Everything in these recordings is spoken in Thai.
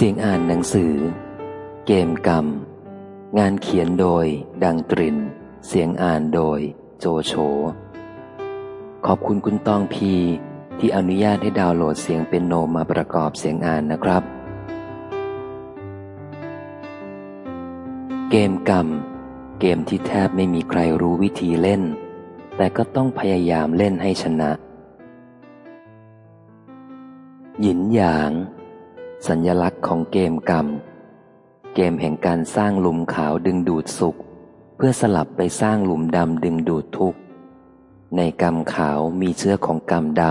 เสียงอ่านหนังสือ เกมกรรม งานเขียนโดย ดังตริน เสียงอ่านโดย โจโฉขอบคุณคุณตองพีที่อนุญาตให้ดาวน์โหลดเสียงเป็นโนมาประกอบเสียงอ่านนะครับ เกมกรรม เกมที่แทบไม่มีใครรู้วิธีเล่น แต่ก็ต้องพยายามเล่นให้ชนะ หยินหยาง สัญญลักษณ์ของเกมกรรม เกมแห่งการสร้างหลุมขาวดึงดูดสุข เพื่อสลับไปสร้างหลุมดำดึงดูดทุกข์ในกรรมขาวมีเชื้อของกรรมด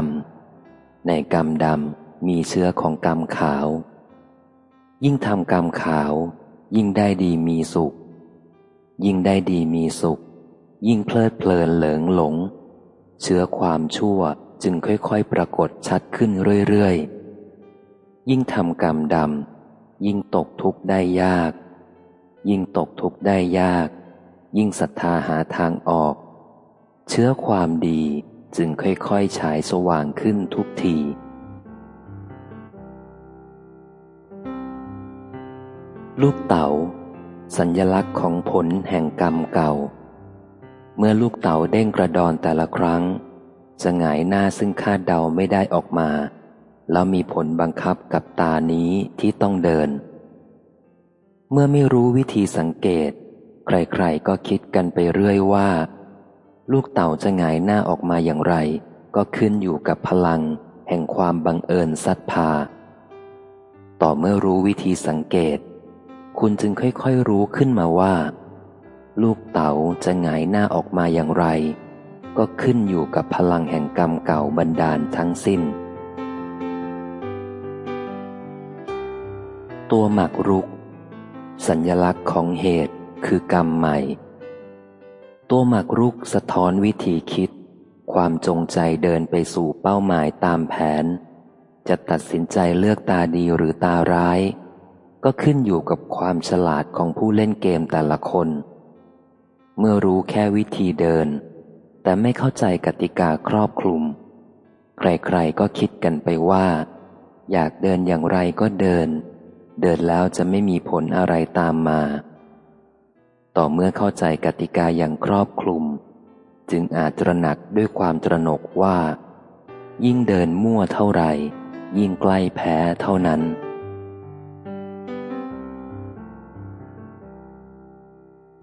ำในกรรมดำมีเชื้อของกรรมขาว ยิ่งทำกรรมขาว ยิ่งได้ดีมีสุข ยิ่งได้ดีมีสุข ยิ่งเพลิดเพลินเหลิงหลง เชื้อความชั่วจึงค่อยๆ ปรากฏชัดขึ้นเรื่อยๆ ยิ่งทำกรรมดำ ยิ่งตกทุกข์ได้ยาก ยิ่งตกทุกข์ได้ยาก ยิ่งศรัทธาหาทางออก เชื้อความดีจึงค่อยๆฉายสว่างขึ้นทุกที ลูกเต๋า สัญญลักษณ์ของผลแห่งกรรมเก่า เมื่อลูกเต๋าเด้งกระดอนแต่ละครั้งจะหงายหน้าซึ่งคาดเดาไม่ได้ออกมา แล้วมีผลบังคับกับตานี้ที่ต้องเดิน เมื่อไม่รู้วิธีสังเกต ใครๆก็คิดกันไปเรื่อยว่า ลูกเต่าจะหงายหน้าออกมาอย่างไร ก็ขึ้นอยู่กับพลัง แห่งความบังเอิญซัดพา ต่อเมื่อรู้วิธีสังเกต คุณจึงค่อยๆรู้ขึ้นมาว่า ลูกเต๋าจะหงายหน้าออกมาอย่างไร ก็ขึ้นอยู่กับพลังแห่งกรรมเก่าบันดาลทั้งสิ้น ตัวหมากรุก สัญญลักษณ์ของเหตุคือกรรมใหม่ ตัวหมากรุกสะท้อนวิธีคิด ความจงใจเดินไปสู่เป้าหมายตามแผน จะตัดสินใจเลือกตาดีหรือตาร้าย ก็ขึ้นอยู่กับความฉลาดของผู้เล่นเกมแต่ละคน เมื่อรู้แค่วิธีเดิน แต่ไม่เข้าใจกติกาครอบคลุม ใครๆก็คิดกันไปว่า อยากเดินอย่างไรก็เดิน เดินแล้วจะไม่มีผลอะไรตามมา ต่อเมื่อเข้าใจกติกาอย่างครอบคลุม จึงอาจตระหนักด้วยความตระหนกว่า ยิ่งเดินมั่วเท่าไหร่ ยิ่งใกล้แพ้เท่านั้น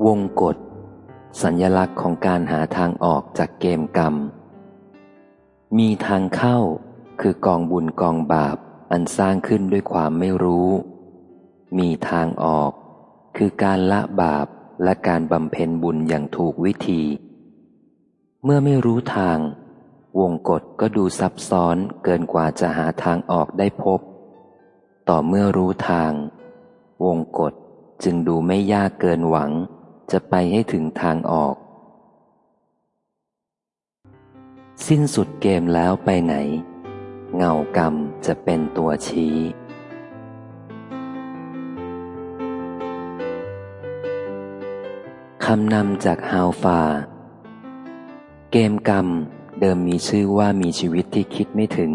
วงกฎสัญญลักษณ์ของการหาทางออกจากเกมกรรม มีทางเข้าคือกองบุญกองบาปอันสร้างขึ้นด้วยความไม่รู้ มีทางออก คือการละบาปและการบำเพ็ญบุญอย่างถูกวิธี เมื่อไม่รู้ทาง วงกฎก็ดูซับซ้อนเกินกว่าจะหาทางออกได้พบ ต่อเมื่อรู้ทาง วงกฎจึงดูไม่ยากเกินหวัง จะไปให้ถึงทางออก สิ้นสุดเกมแล้วไปไหน เงากรรมจะเป็นตัวชี้ คำนำจากฮาวฟา เกมกรรม เดิมมีชื่อว่ามีชีวิตที่คิดไม่ถึง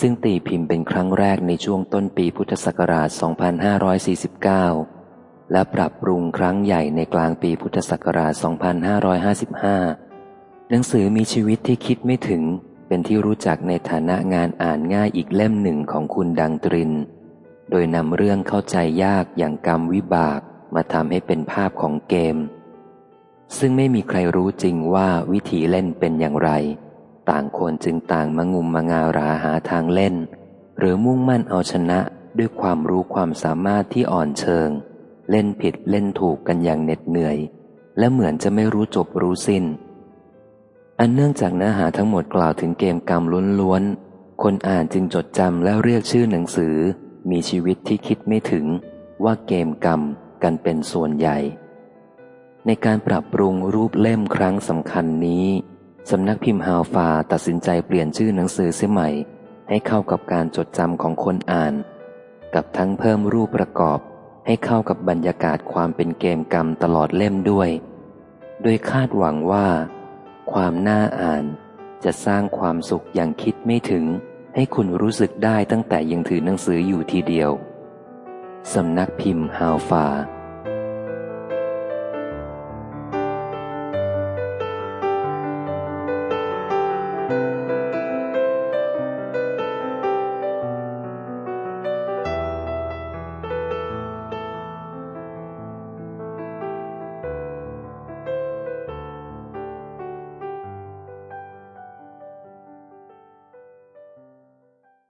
ซึ่งตีพิมพ์เป็นครั้งแรกในช่วงต้นปีพุทธศักราช 2549 และปรับปรุงครั้งใหญ่ในกลางปีพุทธศักราช 2555 หนังสือมีชีวิตที่คิดไม่ถึง เป็นที่รู้จักในฐานะงานอ่านง่ายอีกเล่มหนึ่งของคุณดังตริน โดยนำเรื่องเข้าใจยากอย่างกรรมวิบากมาทำให้เป็นภาพของเกม ซึ่งไม่มีใครรู้จริงว่าวิธีเล่นเป็นอย่างไร ต่างคนจึงต่างมางุมมางาราหาทางเล่น หรือมุ่งมั่นเอาชนะด้วยความรู้ความสามารถที่อ่อนเชิง เล่นผิดเล่นถูกกันอย่างเหน็ดเหนื่อย และเหมือนจะไม่รู้จบรู้สิน้น อันเนื่องจากเนื้อหาทั้งหมดกล่าวถึงเกมกรรมล้วนๆ คนอ่านจึงจดจำและเรียกชื่อหนังสือ มีชีวิตที่คิดไม่ถึงว่าเกมกรรมกันเป็นส่วนใหญ่ ในการปรับปรุงรูปเล่มครั้งสำคัญนี้สำนักพิมพ์ฮาวฟาตัดสินใจเปลี่ยนชื่อหนังสือเสียใหม่ ให้เข้ากับการจดจำของคนอ่าน กับทั้งเพิ่มรูปประกอบ ให้เข้ากับบรรยากาศความเป็นเกมกรรมตลอดเล่มด้วย โดยคาดหวังว่า ความน่าอ่านจะสร้างความสุขอย่างคิดไม่ถึง ให้คุณรู้สึกได้ตั้งแต่ยังถือหนังสืออยู่ทีเดียวสำนักพิมพ์ฮาวฟา